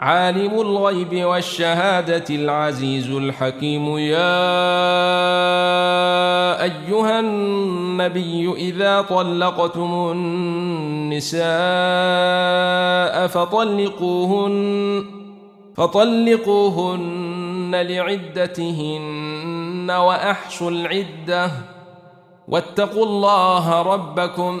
عالم الغيب والشهادة العزيز الحكيم. يا أيها النبي إذا طلقتم النساء فطلقوهن فطلقوهن لعدتهن وأحصوا العدة. واتقوا الله ربكم.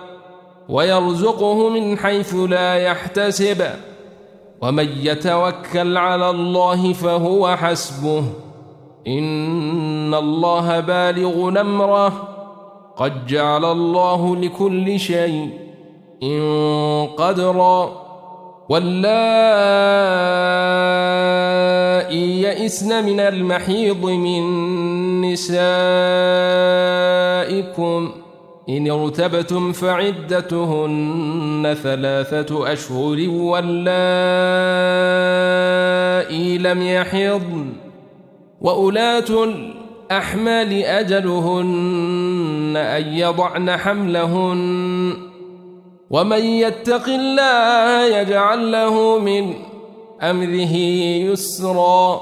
ويرزقه من حيث لا يحتسب. ومن يتوكل على الله فهو حسبه. إن الله بالغ نمره قد جعل الله لكل شيء إن قدرا. واللائي يئسن من المحيض من نسائكم. إن ارتبتم فعدتهن ثلاثة أشهر واللائي لم يحضن وأولاة الأحمال أجلهن أن يضعن حملهن ومن يتق الله يجعل له من أمره يسرا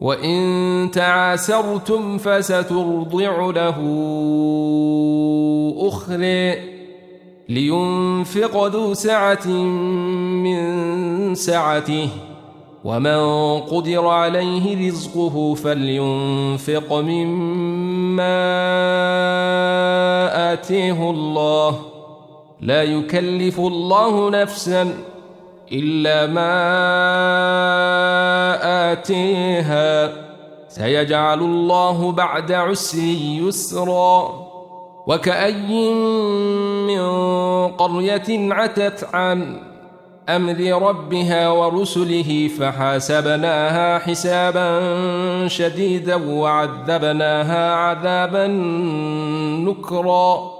وإن تعاسرتم فسترضع له أخرى لينفق ذو سعة من سعته ومن قدر عليه رزقه فلينفق مما آتيه الله. لا يكلف الله نفسا إلا ما آتيها. سيجعل الله بعد عسر يسرا. وكأي من قرية عتت عن أمر ربها ورسله فحاسبناها حسابا شديدا وعذبناها عذابا نكرا.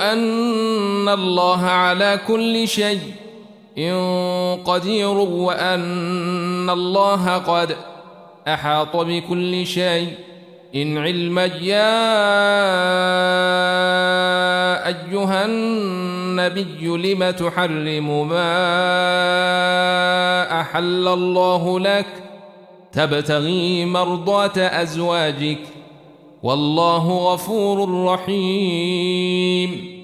أن الله على كل شيء قدير وأن الله قد أحاط بكل شيء. إن علم يا أيها النبي لم تحرم ما أحل الله لك؟ تبتغي مرضات أزواجك والله غفور رحيم.